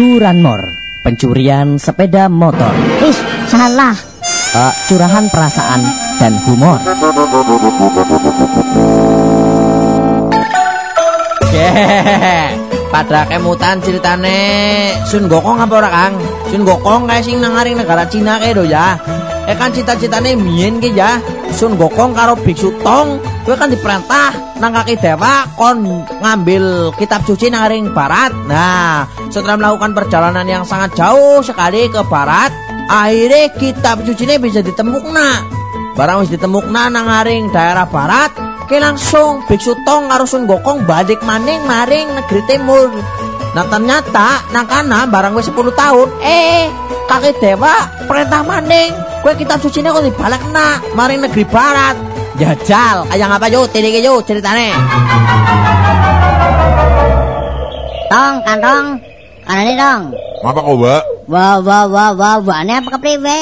Curanmor, pencurian sepeda motor. Ih, salah. Uh, curahan perasaan dan humor. Yeah. Pada kemutan ceritane Sun Gokong apa ora Kang? Sun Gokong kae sing nang negara Cina kae do ya. Eh kan cita-citane mien ki ya. Sun Gokong karo biksu Tong kowe kan diperintah nang kaki dewa kon ngambil kitab suci nang barat. Nah, setelah melakukan perjalanan yang sangat jauh sekali ke barat, akhirnya kitab suci ini bisa ditemukna. Barang wis ditemukna nang daerah barat, Oke langsung biksu tong karo Sun Gokong balik maning maring negeri timur. Nah ternyata nang kana barang wis 10 tahun eh kakek dewa perintah maning kue kitab suci kok dibalik na maring negeri barat jajal kayak ngapa yuk? Tadi yuk ceritane. Tong kantong kanane dong apa kau mbak? Wah wah wah wah wah ini apa kepriwe?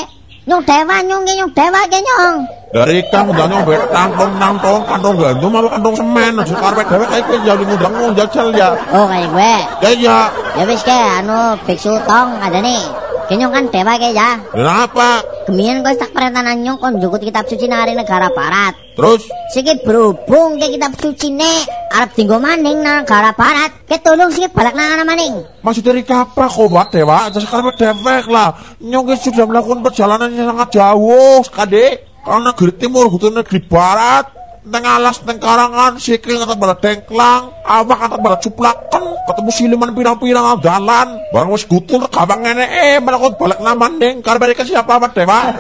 Nyung dewa nyung nyung dewa ke nyung. Dari kang udah nyobek kantong nangtong kantong gandum apa kantong semen? Aja karpet dewe kayak gue jadi ngundang ngomong jajal ya. Oh kayak gue. Ya ya. Ya wis ke anu biksu tong ada nih Kenyong kan dewa ke ya. Kenapa? Kemian kau tak perintah nanyong kon jukut kitab suci nari negara barat. Terus? Sikit berhubung ke kitab suci ne Arab tinggo maning nang negara barat. Ke tolong sikit balik nang maning. Masih dari kapan kau buat dewa? Sekarang dewek lah. Nyong sudah melakukan perjalanan yang sangat jauh, kade. Karena negeri timur, bukan negeri barat. Teng alas, teng karangan, sikil kata bala dengklang, awak kata bala cuplakan, ketemu siliman pirang-pirang dalan, barang wis gutul gampang ngene eh melakon balik nama ning, karena mereka siapa apa dewa,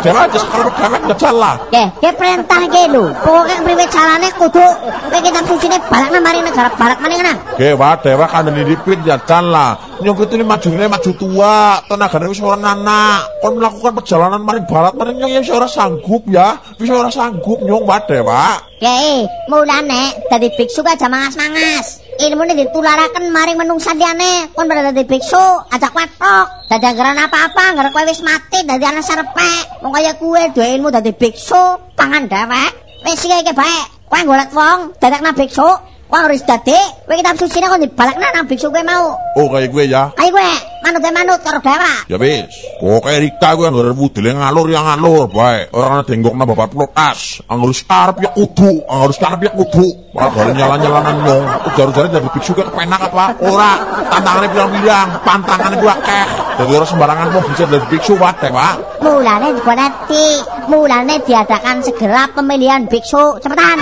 dewa aja sekarang dewa nggak salah. Ke, ke perintah ke lu, pokoknya priwe carane kudu, ke kitab suci ini balik nama negara barat mana kena. Ke, wah dewa kan nidipin ya salah. Nyong itu ini maju ini maju tua, tenaga wis ora nana, kon melakukan perjalanan maring barat maring nyong ya wis ora sanggup ya, wis ora sanggup nyong wah dewa. Pak. Kei, eh, mulane dadi biksu ga aja mangas-mangas. Ilmune ditularaken maring menungsa liyane. Kon padha dadi biksu, aja kwatok. Dadi geran apa-apa, ngarep kowe wis mati dadi ana serpek. Wong kaya kuwe duwe ilmu dadi biksu, pangan dhewek. Wis iki iki bae. Kowe golek wong, dadekna biksu. Kowe harus dadi, kowe kitab suci kon dibalekna nang biksu kowe mau. Oh, kaya kowe ya. Kaya kowe. Manut ya manut karo dewa. Ya wis, pokoke Rika gue ngger wudele ngalur yang ngalur bae. Ora ana denggokna babat plotas. Anggurus karep ya kudu, anggurus karep ya kudu. Bare nyala-nyalanan nyong. Ujar-ujare dadi biksu ke kepenak apa? Ora, tantangane bilang-bilang, pantangane gue akeh. Dadi ora sembarangan mau bisa dadi biksu wae, Pak. Mulane dikoneti, mulane diadakan segera pemilihan biksu. Cepetan.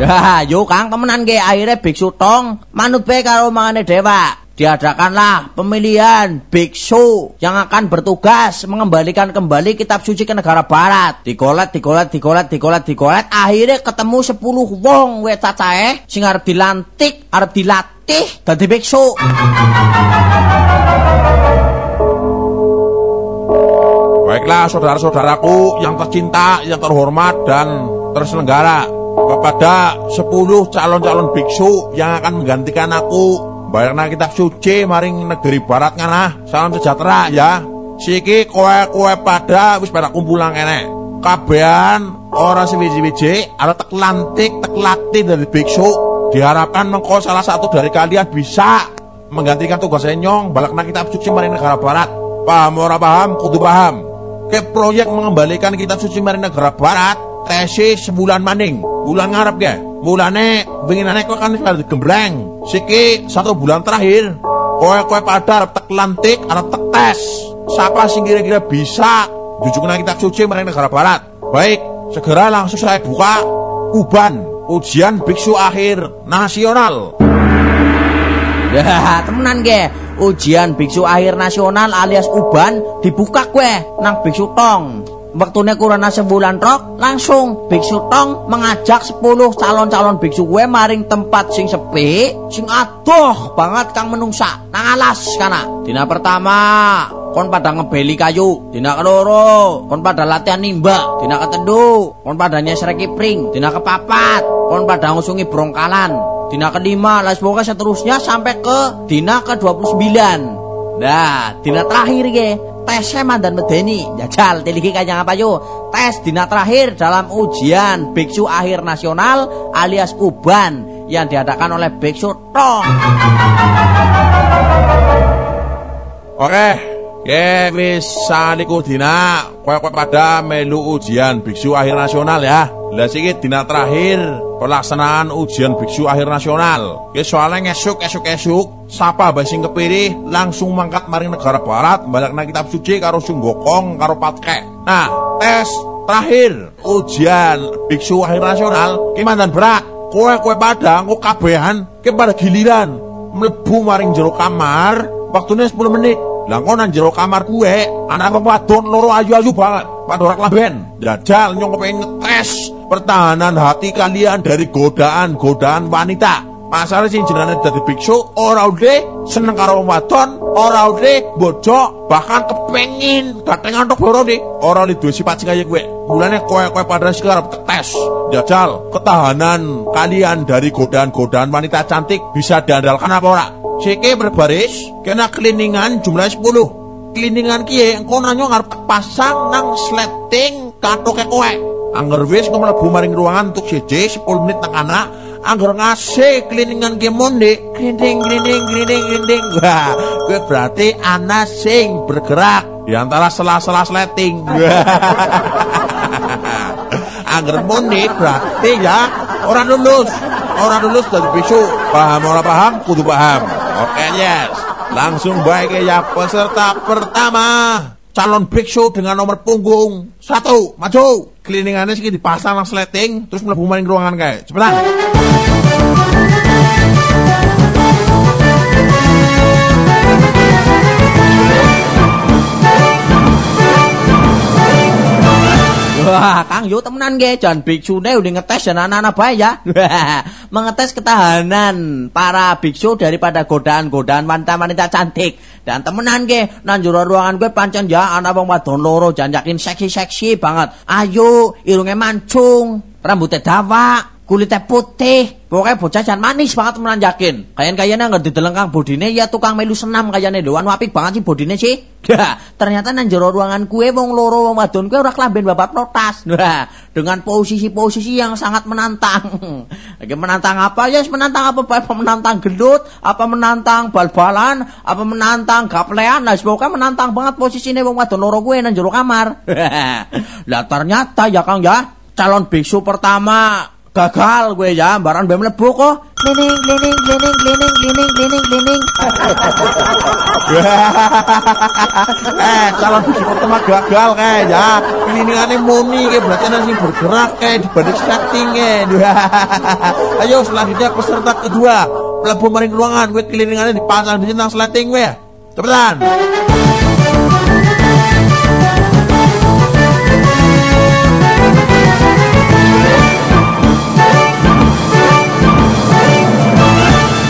Ya, yuk Kang temenan ge akhirnya biksu tong manut be karo mangane dewa. Diadakanlah pemilihan biksu yang akan bertugas mengembalikan kembali kitab suci ke negara barat. Digolet, digolet, digolet, digolet, digolet. Akhirnya ketemu 10 wong we cacahe sing arep dilantik, arep dilatih dadi biksu. Baiklah saudara-saudaraku yang tercinta, yang terhormat dan terselenggara kepada 10 calon-calon biksu yang akan menggantikan aku. Bayarna kitab suci maring negeri barat ngana salam sejahtera ya. Siki kowe-kowe pada wis pada kumpulan kene. Kabehan orang sewiji-wiji ada tek lantik tek latih dari biksu. Diharapkan mengko salah satu dari kalian bisa menggantikan tugas nyong balakna kitab suci maring negara barat. Paham ora paham? Kudu paham. Ke proyek mengembalikan kitab suci maring negara barat tesis sebulan maning. Bulan ngarep ya mulane winginane kok kan wis gembreng siki satu bulan terakhir kowe kowe pada arep tek lantik arep tek tes siapa sing kira-kira bisa jujukna kitab suci maring negara barat? Baik segera langsung saya buka uban ujian biksu akhir nasional. Ya, temenan ge. Ujian biksu akhir nasional alias uban dibuka kue nang biksu tong. Waktunya kurana sebulan rok langsung biksu tong mengajak 10 calon-calon biksu gue maring tempat sing sepi sing adoh banget kang menungsa. Nang alas kana. Dina pertama kon pada ngebeli kayu. Dina keloro kon pada latihan nimba dina ketedu kon pada nyesrek kipring dina kepapat kon pada ngusungi brongkalan. Dina kelima lah pokoknya seterusnya sampai ke dina ke 29 nah dina terakhir ge tes dan medeni. Jajal tiliki kanyang apa yo? Tes dina terakhir dalam ujian biksu akhir nasional alias uban yang diadakan oleh biksu Tong. Oke, ya wis saliku dina kowe pada melu ujian biksu akhir nasional ya. Lah siki dina terakhir pelaksanaan ujian biksu akhir nasional. Ya soalnya ngesuk esuk esuk sapa bae kepilih langsung mangkat maring negara barat balakna kitab suci karo sunggokong karo patke. Nah, tes terakhir ujian biksu akhir nasional ki mandan berat. Kowe kowe pada engko kabehan ki pada giliran mlebu maring jero kamar waktunya 10 menit. Lah kok nang jero kamar gue, anak wong wadon loro ayu-ayu banget. Padha ora klaben. Jajal nyong pengen ngetes pertahanan hati kalian dari godaan-godaan wanita. Masalah sing jenenge dadi biksu ora udah seneng karo wadon, ora bojo, bahkan kepengin dateng antuk loro nih. Ora li duwe sifat sing kaya kowe. Kowe-kowe pada sekarang tes. Jajal ketahanan kalian dari godaan-godaan wanita cantik bisa diandalkan apa ora? Siki berbaris kena kliningan jumlah 10. Kliningan kiye engko nanyo ngarep pasang nang sleting katoke kowe. Angger wis mlebu maring ruangan untuk siji 10 menit nang anak, angger ngase kliningan ki monde, glinding glinding glinding glinding. Wah, kowe berarti ana sing bergerak di antara sela-sela sleting. Angger monde berarti ya orang lulus. Orang lulus dari bisu. Paham ora paham? Kudu paham. Oke, yes. Langsung baik ya peserta pertama. Calon biksu dengan nomor punggung satu maju. Kliningannya sih dipasang nang sleting, terus mlebu maring ruangan kayak. Cepetan. Wah, Kang yo temenan nggih, jan biksune udah ngetes jan anak-anak bae ya. Mengetes ketahanan para biksu daripada godaan-godaan wanita-wanita cantik. Dan temenan nggih, nang jero ruangan gue pancen ya ana wong wadon loro jan yakin seksi-seksi banget. Ayo, irunge mancung, rambutnya dawa, kulitnya putih. Pokoknya bocah jan manis banget temenan yakin. Kayan kayaknya nggak didelengkang bodine ya tukang melu senam kayaknya doan apik banget sih bodine sih. Ya, ternyata nang jero ruangan kue wong loro wong wadon kue ora klamben babat notas. Nah, dengan posisi-posisi yang sangat menantang. Lagi menantang apa? Ya yes, menantang apa? Apa menantang gendut? Apa menantang bal-balan? Apa menantang gaplean? Nah, pokoknya menantang banget posisinya wong wadon loro kue nang jero kamar. Lah ternyata ya Kang ya, calon biksu pertama gagal gue ya baran be mlebu kok. Klining klining klining klining klining klining klining eh calon biksu pertama gagal kayak ya. Kliningannya muni kayak berarti ana sing bergerak kayak dibanding setting ayo selanjutnya peserta kedua. Mlebu maring ruangan gue kliningannya dipasang di nang sleting gue cepetan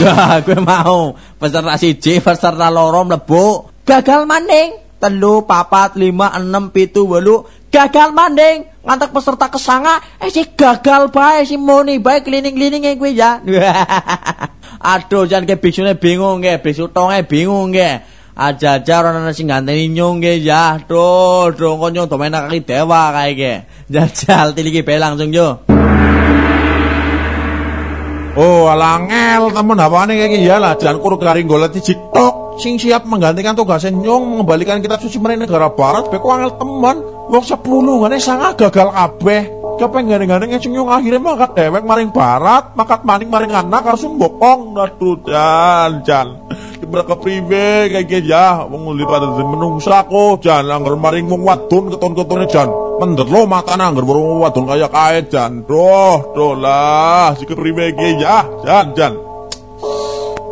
Wah, gue mau peserta siji, peserta loro mlebu gagal maning. Telu, papat, lima, enam, pitu, welu gagal maning. Ngantek peserta kesanga, eh si gagal bae si moni bae keliling-keliling ya gue ya. Aduh, jangan kayak biksune bingung ya, biksu tonge bingung ya. Aja-aja orang ana sing ganteni nyung ge ya. Duh, duh konyong domain kaki dewa kayak ge. Jajal tiliki bae langsung yo. Oh, alangel temen apane kayak gini. Lah jangan kurang garing golet di TikTok sing siap menggantikan tugasnya nyong mengembalikan kita suci maring negara barat beko angel temen. Wong sepuluh ngene sangat gagal kabeh. Kepengen gandeng sing nyong akhirnya mangkat dewek maring barat makat maning maring anak harus bokong aduh jan kepriwe kayak gini ya. Wong pada menungsa kok jan anggar maring wong wadon keton-ketone jan. Mender lo mata anggar wong wadon kaya jan. Doh doh lah. Si kepriwe iki ya. Jan jan.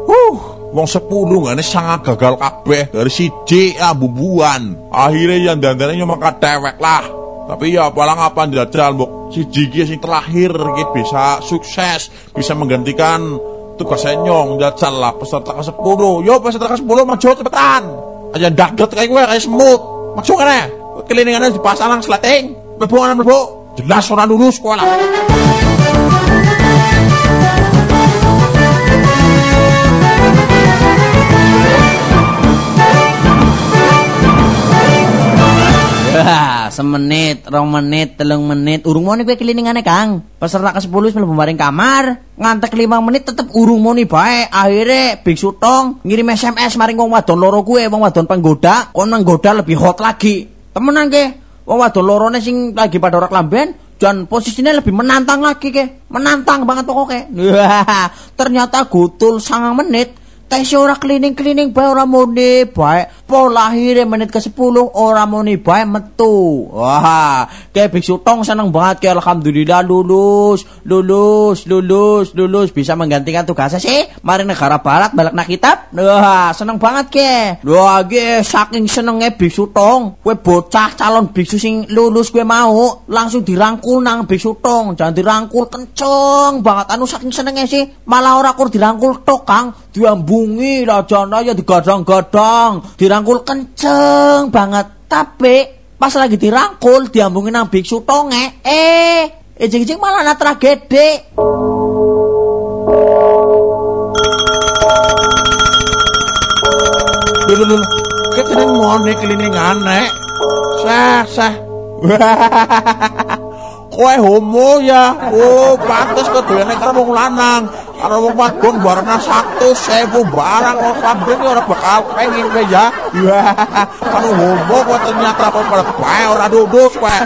Huh, wong sepuluh ngene sangat gagal kabeh dari siji ambubuan. Akhirnya yang dandane yo mangkat dewek lah. Tapi ya paling apa jajal mbok. Siji iki sing terakhir iki bisa sukses, bisa menggantikan tugas nyong jajal lah peserta ke 10. Yo peserta ke 10 maju cepetan. Aja daget kayak gue kayak semut. Maju kene. Keliningannya dipasang nang sleting. Mlebu ana mlebu. Jelas ora lulus sekolah. Wah, semenit, rong menit, telung menit, urung moni kowe kelilingane Kang. Peserta ke 10 wis mlebu maring kamar, ngantek 5 menit tetep urung moni bae. Akhire biksu tong ngirim SMS maring wong wadon loro kuwe, wong wadon penggoda, kon menggoda lebih hot lagi. Temenan ke? Wong wadon lorone sing lagi pada ora klamben, dan posisinya lebih menantang lagi ke menantang banget pokoknya ternyata gutul sangang menit tes ora keliling-keliling bae ora muni bae pola lahire menit ke 10 ora muni bae metu. Wah kayak biksu tong seneng banget. Ke alhamdulillah lulus lulus lulus lulus. Bisa menggantikan tugasnya sih. Mari negara barat balik nak kitab. Wah seneng banget ke wah ge saking senengnya biksu tong. Kue bocah calon biksu sing lulus gue mau. Langsung dirangkul nang biksu tong. Jangan dirangkul kenceng banget. Anu saking senengnya sih. Malah ora kur dirangkul tok kang. Diambungi rajana ya digadang-gadang. Dirangkul kenceng banget tapi pas lagi dirangkul diambungi nang biksu tonge eh ejeng-ejeng malah ana tragedi lho lho. Ketene mone keliningan nek. Sah sah. Kowe homo ya. Oh, pantes kedoyane karo wong lanang. Karo wong wadon barana 100.000 barang kok kabeh ora bakal pengen kowe ya. Karo homo kowe ternyata kok pada bae ora duduk kowe.